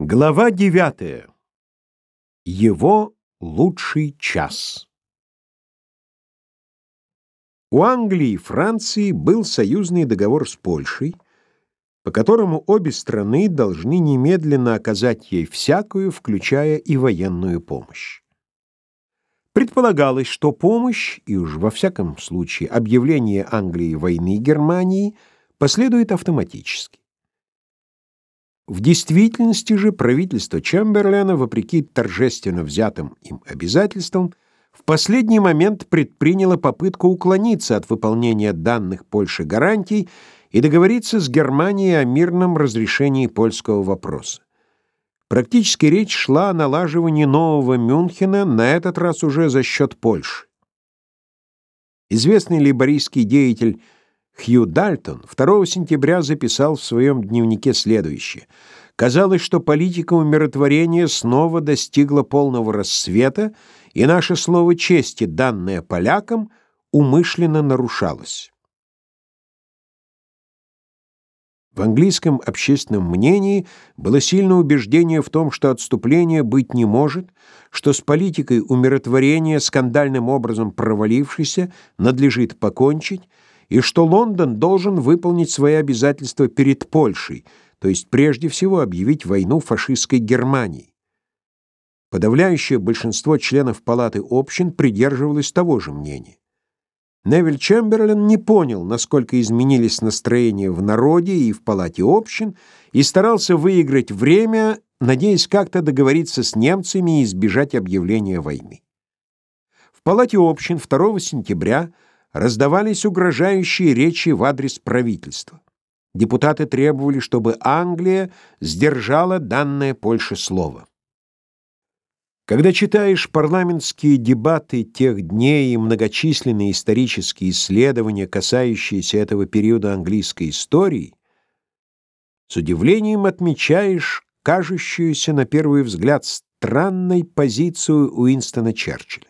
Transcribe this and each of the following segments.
Глава девятая. Его лучший час. У Англии и Франции был союзный договор с Польшей, по которому обе страны должны немедленно оказать ей всякую, включая и военную помощь. Предполагалось, что помощь, и уж во всяком случае объявление Англии войны Германии, последует автоматически. В действительности же правительство Чемберлена, вопреки торжественно взятым им обязательствам, в последний момент предприняло попытку уклониться от выполнения данных Польше гарантий и договориться с Германией о мирном разрешении польского вопроса. Практически речь шла о налаживании нового Мюнхена, на этот раз уже за счет Польши. Известный лейбористский деятель Хью Дальтон 2 сентября записал в своем дневнике следующее. «Казалось, что политика умиротворения снова достигла полного рассвета, и наше слово чести, данное полякам, умышленно нарушалось». В английском общественном мнении было сильное убеждение в том, что отступление быть не может, что с политикой умиротворения, скандальным образом провалившейся, надлежит покончить, и что Лондон должен выполнить свои обязательства перед Польшей, то есть прежде всего объявить войну фашистской Германии. Подавляющее большинство членов Палаты общин придерживалось того же мнения. Невиль Чемберлен не понял, насколько изменились настроения в народе и в Палате общин, и старался выиграть время, надеясь как-то договориться с немцами и избежать объявления войны. В Палате общин 2 сентября раздавались угрожающие речи в адрес правительства. Депутаты требовали, чтобы Англия сдержала данное Польше слово. Когда читаешь парламентские дебаты тех дней и многочисленные исторические исследования, касающиеся этого периода английской истории, с удивлением отмечаешь кажущуюся на первый взгляд странной позицию Уинстона Черчилля.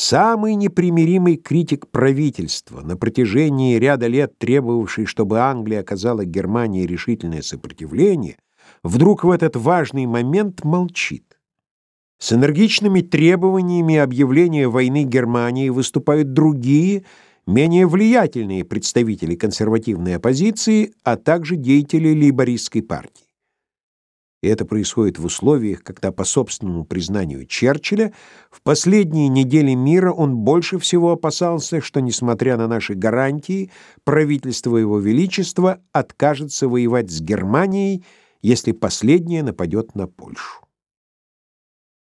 Самый непримиримый критик правительства, на протяжении ряда лет требовавший, чтобы Англия оказала Германии решительное сопротивление, вдруг в этот важный момент молчит. С энергичными требованиями объявления войны Германии выступают другие, менее влиятельные представители консервативной оппозиции, а также деятели лейбористской партии. И это происходит в условиях, когда, по собственному признанию Черчилля, в последние недели мира он больше всего опасался, что, несмотря на наши гарантии, правительство Его Величества откажется воевать с Германией, если последняя нападет на Польшу.